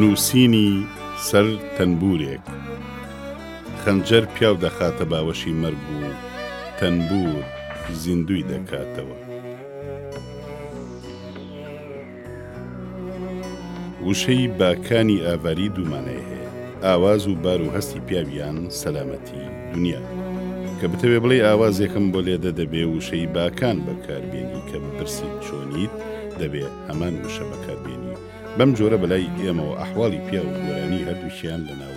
نووسینی سەر تەنبوورێک خەنجەر پیاو دەخاتە باوەشی مەرگ و تەنبوور زیندووی دەکاتەوە. وشەی باکانی ئاڤاری دوومانای هەیە ئاواز و بار و هەستی پیاویان سەلامەتی دنیا کە بتەوێ بڵێ ئاوازێکم بۆ لێدە دەبێ وشەی باکان بەکاربیێنی کە بپرسیت چۆنیت دەبێ هەمان وشە بەکار بێنی، بەم جۆرە بەلای ئێمەوە ئەحواڵی پیاو و گۆرانی هەردووکیان لەناو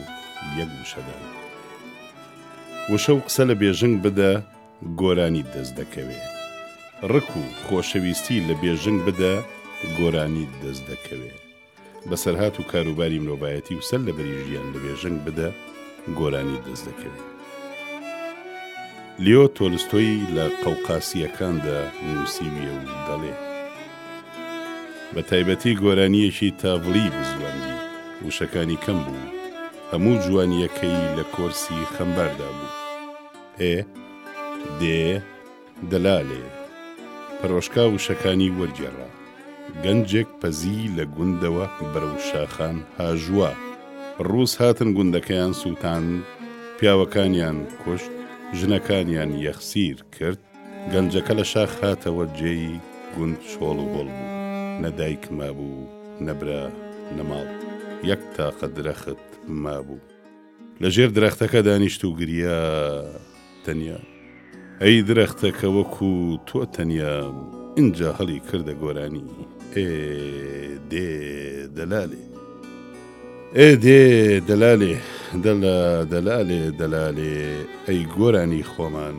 یەک وشەدان. وشە و قسە لە بێژنگ بدە گۆرانیت دەست دەکەوێ. ڕک و خۆشەویستی لە بێژنگ بدە گۆرانیت دەست دەکەوێ. بەسەرهات و کاروباری مرۆڤایەتی و سەرلەبەری ژیان لە بێژنگ بدە گۆرانیت دەست دەکەوێ. لیۆ تۆلستۆی لە قەوقاسییەکاندا نووسیویە و دەڵێ، بە تایبەتی گۆرانییەکی تاڤلی بزواندی، وشەکانی کەم بوو، هەموو جوانییەکەی لە کۆرسی خەمباردا بوو. ئێ، دێ. دەلالێ پەرۆشکا وشەکانی وەرگێڕا. گەنجێک پەزی لە گوندەوە بەرەو شاخان هاژوا. ڕووس هاتن گوندەکەیان سووتاند، پیاوەکانیان کوشت، ژنەکانیان یەخسیر کرد، گەنجەکە لە شاخ هاتەوە جێی گوند چۆڵ و هۆڵ بوو، نە دایک مابوو، نە برا، نە ماڵ، یەک تاقە درەخت مابوو. لە ژێر درەختەکە دانیشت و گریا تەنیا ئەی درەختە کە وەکو تۆ تەنیا ئینجا هەڵی کردە گۆرانی ئێ دێ دەلالێ ئێ دێ دەلالێ دەلا دەلالێ دەلالێ ئەی گۆرانی خۆمان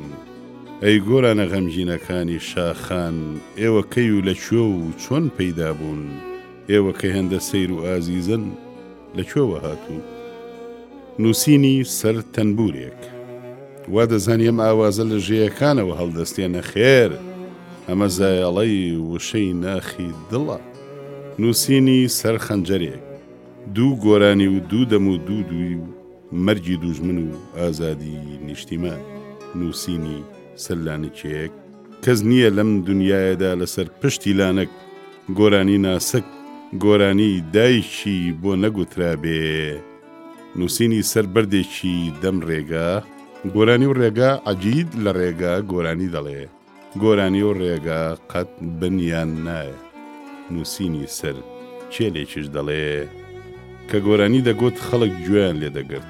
ئەی گۆرانە غەمژینەکانی شاخان ئێوە کەی و لە کوێ و چۆن پەیدا بوون ئێوە کە هێندە سیر و ئازیزن لە کوێوە هاتوو؟ نووسینی سەر تەنبوورێک. وا دەزانی ئەم ئاوازە لە ژێیەکانەوە هەڵدەستێ نەخێر، ئەمە زایەڵەی وشەی ناخی دڵە. نووسینی سەر خەنجەرێک. دوو گۆرانی و دوو دەم و دوو دووی و مەرگی دووژمن و ئازادیی نیشتیمان. نووسینی. سەرلانکێک کەس نییە لەم دونیایەدا لەسەر پشتی لانک گۆرانی ناسک گۆرانی دایکی بۆ نەگوترابێ نووسینی سەر بەردێکی دەم ڕێگا گۆرانی و ڕێگا عەگید لە ڕێگا گۆرانی دەڵێ گۆرانی و ڕێگا قەت بن یان نایە نووسینی سەر کێلێکیش دەڵێ کە گۆرانی دەگوت خەڵک گوێیان لێ دەگرت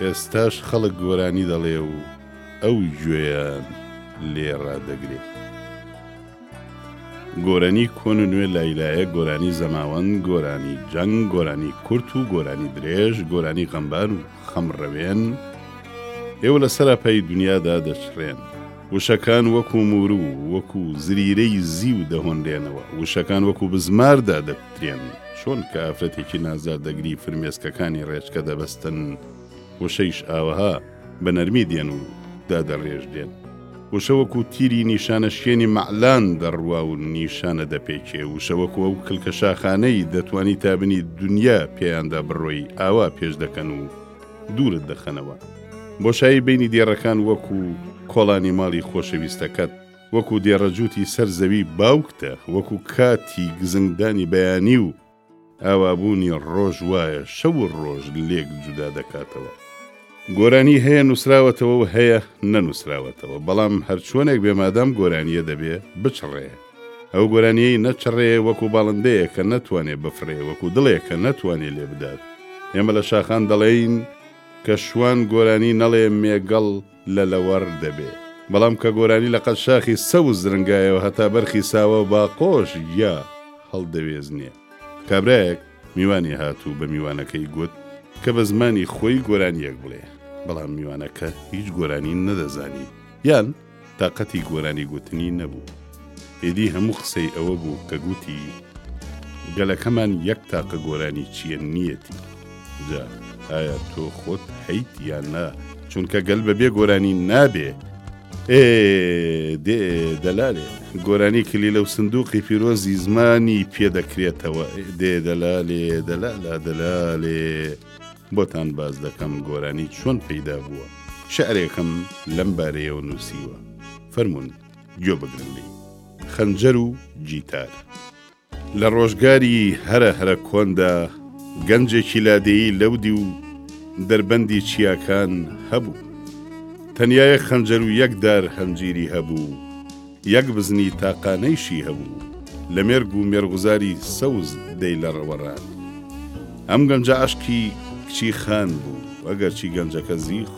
ئێستاش خەڵک گۆرانی دەڵێ و ئەو گوێیان لێ ڕادەگرێ. گۆرانی کۆن و نوێ لایلایە گۆرانی زەماوەند گۆرانی جەنگ گۆرانی کورت و گۆرانی درێژ گۆرانی غەمبار و خەم ڕەوێن ئێوە لە سەراپای دنیادا دەچڕێن وشەکان وەکو مورو وەکو زریرەی زیو دەهۆنرێنەوە وشەکان وەکو بزماردا دەکوترێن چۆن کە ئافرەتێکی نازار دەگری فرمێسکەکانی ڕێچکە دەبەستن وشەیش ئاوەها بە نەرمی دێن و دادەڕێژرێن. وشە وەکوو تیری نیشانە شێنی مەعلان دەڕوا و نیشانە دەپێکێ، وشە وەکوو ئەو کلکە شاخانەی دەتوانی تا بنی دونیا پێیاندا بڕۆی ئاوا پێش دەکەن و دوورت دەخەنەوە. بۆشایی بەینی دێڕەکان وەکوو کۆڵانی ماڵی خۆشەویستەکەت، وەکوو دێڕە جووتی سەر زەوی باوکتە، وەکوو کاتی گزنگدانی بەیانی و، ئاوابوونی ڕۆژ وایە شەو و ڕۆژ لێک جودا دەکاتەوە. گۆرانی هەیە نووسراوەتەوە و هەیە نەنووسراوەتەوە، بەڵام هەرچۆنێک بێ مادام گۆرانییە دەبێ بچڕێ. ئەو گۆرانییەی نەچڕێ وەکوو باڵندەیە کە نەتوانێ بفڕێ، وەکوو دڵێ کە نەتوانێ لێ بدات. ئێمە لە شاخان دەڵێین کە شوان گۆرانی نەڵێ مێگەڵ، لە لەوەڕ دەبێ. بەڵام کە گۆرانی لە قەد شاخی سەوز درنگایەوە هەتا بەرخی ساوە باقۆش گیا هەڵدەوێزنێ. کابرایەک میوانی هات و بە میوانەکەی گوت کە بە زمانی خۆی گۆرانییەک بڵێ. بەڵام میوانەکە هیچ گۆرانی نەدەزانی یان تاقەتی گۆرانی گوتنی نەبوو. ئیدی هەموو قسەی ئەوە بوو کە گوتی گەلەکەمان یەک تاقە گۆرانی چیە نیەتی جا ئایا تۆ خۆت حیت یان نا چونکە گەل بە بێ گۆرانی نابێ ئێ دێ دەلالێ گۆرانی کلی لەو سندوقی پیرۆزی زمانی پێدەکرێتەوە دێ دەلالێ دەلالا دەلالێ بۆتان باز دەکەم گۆرانی چۆن پەیدا بووە شعرێکم لەم بارەیەوە نووسیوە فەرمونون گوێ بگرن لێی. خەنجەر و گیتار. لە ڕۆژگاری هەرە هەرە کۆندا گەنجێکی لادێیی لەودی و دەربەندی چیاکان هەبوو. تەنیا یەک خەنجەر و یەک دار هەنجیری هەبوو، یەک بزنی تاقانەیشی هەبوو، لە مێرگ و مێرغزاری سەوز دەیلەڕەوەڕان. ئەم گەنجە عەشقی کچی خان بوو، ئەگەرچی گەنجەکە زیخ،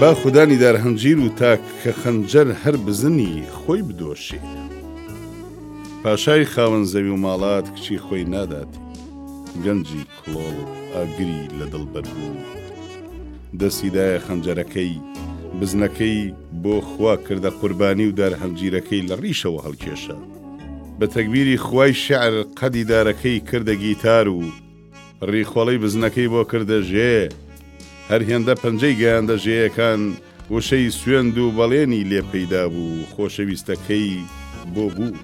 با خودا نیدار هەنجیر و تاک کە خەنجەر هەر بزنی خۆی بدۆشێ پاشای خاوەن زەوی و ماڵات کچی خۆی نادات گەنجی کڵۆڵ ئاگری لە دڵ بەربوو. دەستی دایە خەنجەرەکەی، بزنەکەی بۆ خوا کردە قوربانی و دار هەنجیرەکەی لە ڕیشەوە هەڵکێشا. بە تەگبیری خوای شێعر قەدی دارەکەی کردە گیتار و ڕیخۆڵەی بزنەکەی بۆ کردە ژێ. هەر هێندە پەنجەی گەیاندە ژێیەکان، وشەی سوێند و بەڵێنی لێ پەیدا بوو و خۆشەویستەکەی بۆ بوو.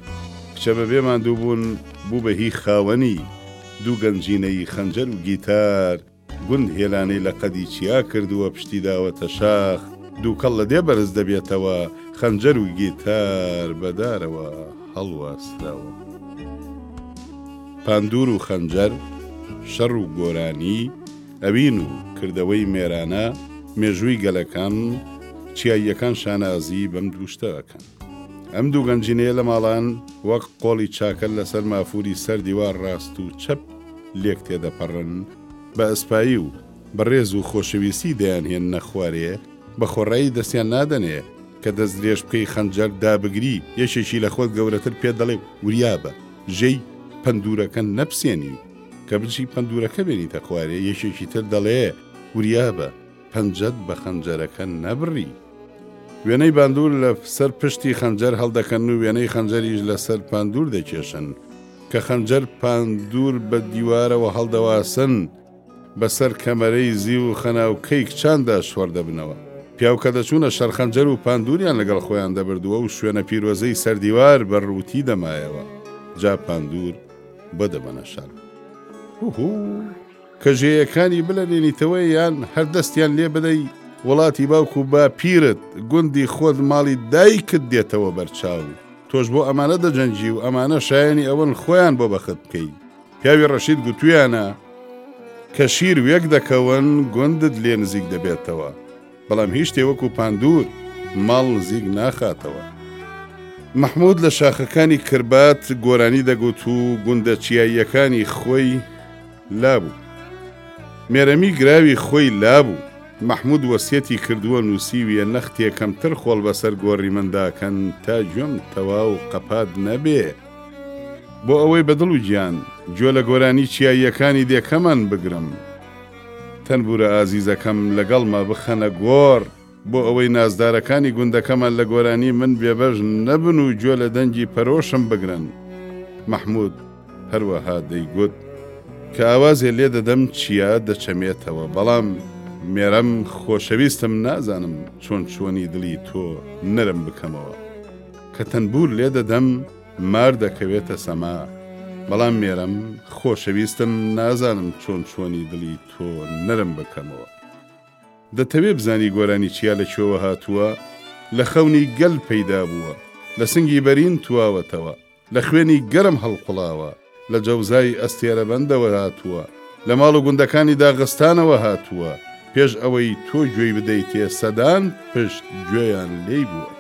کچە بەبێ ماندووبوون بوو بە هی خاوەنی. دوو گەنجینەی خەنجەر و گیتار، گوند هێلانەی لە قەدی چیا کردووە پشتی داوەتە شاخ، دووکەڵ لە دێ بەرز دەبێتەوە، خەنجەر و گیتار بە دارەوە هەڵواسراوە. پاندوور و خەنجەر، شەڕ و گۆرانی. ئەوین و کردەوەی مێرانە مێژووی گەلەکەم، چیاییەکان شانازی بەم دوو شتە ئەکەن. ئەم دوو گەنجینەیە لە ماڵان وەک قۆڵی چاکەر لەسەر مافووری سەر دیوار ڕاست و چەپ لێک تێدەپەڕن، بە ئەسپایی و بە ڕێز و خۆشەویستی دەیانهێننە خوارێ، بە خۆڕایی دەستیان نادەنێ، کە دەست درێژ بکەی خەنجەر دابگری، یەکێکی لە خۆت گەورەتر پێت دەڵێ وریا بە، ژێی پەندوورەکە نەپسێنی. کە بچی پەندورەکە بێنیتە خوارێ یەکێکی تر دەڵێ، وریابە، پەنجەت بە خەنجەرەکە نەبڕی! وێنەی باندور لە سەر پشتی خەنجەر هەڵدەکەن و وێنەی خەنجەریش لە سەر پاندور دەکێشن، کە خەنجەر پاندور بە دیوارەوە هەڵدەواسن، بە سەر کەمەرەی زیو و خەناوکەی کچاندا شۆڕ دەبنەوە. پیاو کە دەچوونە شەڕ خەنجەر و پاندوریان لەگەڵ خۆیان دەبردووە و شوێنە پیرۆزەی سەر دیوار بە ڕووتی دەمایەوە، جا پاندور، بۆ دەبەنە شەر هوهو کەژێیەکانی بلەرێنیتەوە یان هەر دەستیان لێ بدەی وڵاتی باوک و باپیرت گوندی خۆت ماڵی دایکت دێتەوە بەرچاو تۆش بۆ ئەمانە دەجەنگی و ئەمانە شایانی ئەوەن خۆیان بۆ بەخت بکەی پیاوی ڕەشید گوتویانە کە شیر وێک دەکەون گوندت لێ نزیک دەبێتەوە بەڵام هیچ شتێ وەکو پاندوور ماڵ نزیک ناخاتەوە. مەحموود لە شاخەکانی کربات گۆرانی دەگوت و گوندە چیاییەکانی خۆی لابوو. مێرەمی گراوی خۆی لابوو. مەحموود وەسیەتی کردووە نووسیویە نەختێ کەمتر خۆڵ بەسەر گۆڕی من داکەن تا گوێم تەواو قەپات نەبێ. بۆ ئەوەی بە دڵ و گیان گوێ لە گۆرانی چیاییەکانی دێکەمان بگرم. تەنبورە ئازیزەکەم لەگەڵمە بخەنە گۆڕ بۆ ئەوەی نازدارەکانی گوندەکەمان لە گۆرانی من بێبەش نەبن و گوێ لە دەنگی پەرۆشم بگرن. مەحمود هەروەها دەیگوت کە ئاوازێ لێ دەدەم چیا دەچەمێتەوە بەڵام مێرەم خۆشەویستم نازانم چۆن چۆنی دڵی تۆ نەرم بکەمەوە کە تەنبور لێ دەدەم، مار دەکەوێتە سەما بەڵام مێرەم خۆشەویستم نازانم چۆن چۆنی دڵی تۆ نەرم بکەمەوە دەتەوێ بزانی گۆرانی چیا لە کوێوە هاتووە لە خەونی گەل پەیدا بووە لە سنگی بەرین تواوەتەوە لە خوێنی گەرم هەڵقوڵاوە لە جەوزای ئەستێرەبەندەوە هاتووە، لە ماڵ و گوندەکانی داغستانەوە هاتووە، پێش ئەوەی تۆ گوێی بدەیتێ سەدان پشت گوێیان لێی بووە.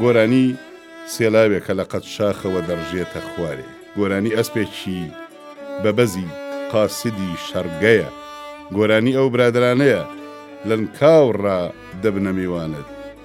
گۆرانی سێلاوێکە لە قەد شاخەوە دەڕژێتە خوارێ، گۆرانی ئەسپێکی بە بەزی قاسدی شەڕگەیە، گۆرانی ئەو برادەرانەیە لەنکاو ڕا دەبنە میوانت،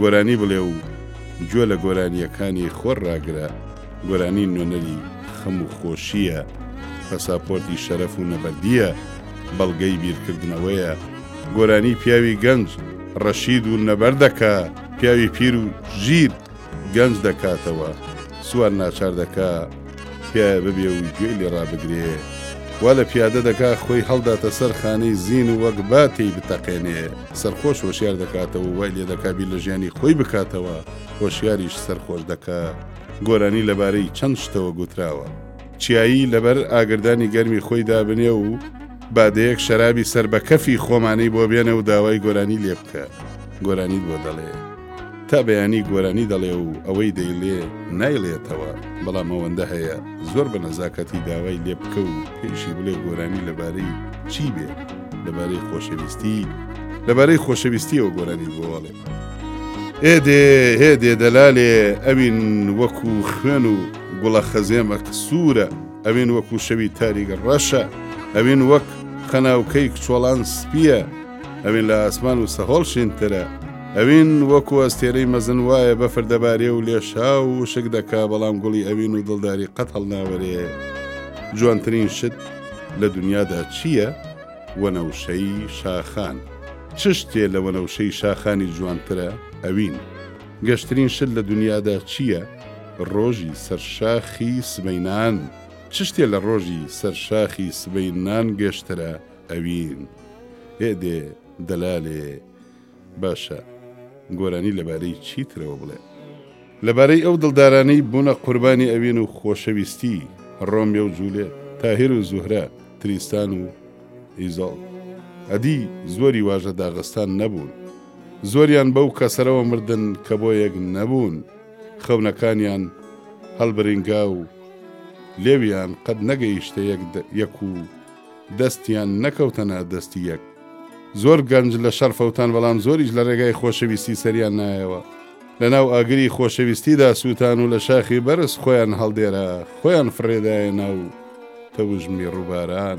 گۆرانی بڵێ و گوێ لە گۆرانییەکانی خۆر ڕاگرە، گۆرانی نوێنەری خەم و خۆشییە، پەساپۆرتی شەرەف و نەبەردییە، بەڵگەی بیرکردنەوەیە، گۆرانی پیاوی گەنج ڕەشید و نەبەرد دەکا، پیاوی پیر و ژیر گەنج دەکاتەوە، سوار ناچار دەکا پیاە ببێ و گوێی لێ ڕابگرێ، وا لە پیادە دەکا خۆی هەڵداتە سەر خانەی زین و وەک با تێی بتەقێنێ. سەرخۆش هۆشیار دەکاتەوە و وای لێ دەکا بیر لە ژیانی خۆی بکاتەوە، هۆشیاریش سەرخۆش دەکا. گۆرانی لەبارەی چەند شتەوە گوتراوە. چیایی لەبەر ئاگردانی گەرمی خۆی دابنێ و بادەیەک شەرابی سەر بە کەفی خۆمانەی بۆ بێنە و داوای گۆرانی لێ بکە. گۆرانیت بۆ دەڵێ. تا بەیانی گۆرانی دەڵێ و ئەوەی دەیلێ نایڵێتەوە بەڵام ئەوەندە هەیە زۆر بە نەزاکەتی داوای لێ بکە و پێشی بڵێ گۆرانی لەبارەی چی بێ لەبارەی خۆشەویستی لەبارەی خۆشەویستیەوە گۆرانی بۆواڵێ ئێدێ هێدێ دەلالێ ئەوین وەکو خوێن و گوڵە خەزێمە قسوورە ئەوین وەکو شەوی تاریگە ڕەشە ئەوین وەک قەناوکەی کچۆڵان سپیە ئەوین لە ئاسمان و سەهۆڵ شینترە ئەوین وەکو ئەستێرەی مەزن وایە بەفر دەبارێ و لێشا و وشک دەکا بەڵام گوڵی ئەوین و دڵداری قەت هەڵناوەرێ جوانترین شت لە دنیادا چییە؟ وەنەوشەی شاخان چ شتێ لە وەنەوشەی شاخانی جوانترە ئەوین گەشترین شت لە دنیادا چییە؟ ڕۆژی سەرشاخی سبەینان چ شتێ لە ڕۆژی سەرشاخی سبەینان گەشترە ئەوین ئێ دێ دەلالێ باشە گۆرانی لەبارەی چی ترەوە بڵێ لەبارەی ئەو دڵدارانەی بوونە قوربانی ئەوین و خۆشەویستی ڕۆمیە و جوولێ تاهر و زوهرە تریستان و ئیزۆڵ ئەدی زۆری واژە داغستان نەبوون زۆریان بەو کەسەرەوە مردن کە بۆ یەک نەبوون خەونەکانیان هەڵبرنگا و لێویان قەت نەگەیشتە یەک و دەستیان نەکەوتە نا دەستی یەک. زۆر گەنج لە شەڕ فەوتان بەڵام زۆریش لە ڕێگای خۆشەویستی سەریان نایەوە لەناو ئاگری خۆشەویستیدا سووتان و لە شاخی بەرز خۆیان هەڵدێرا خۆیان فڕێدایە ناو تەوژمی ڕووباران.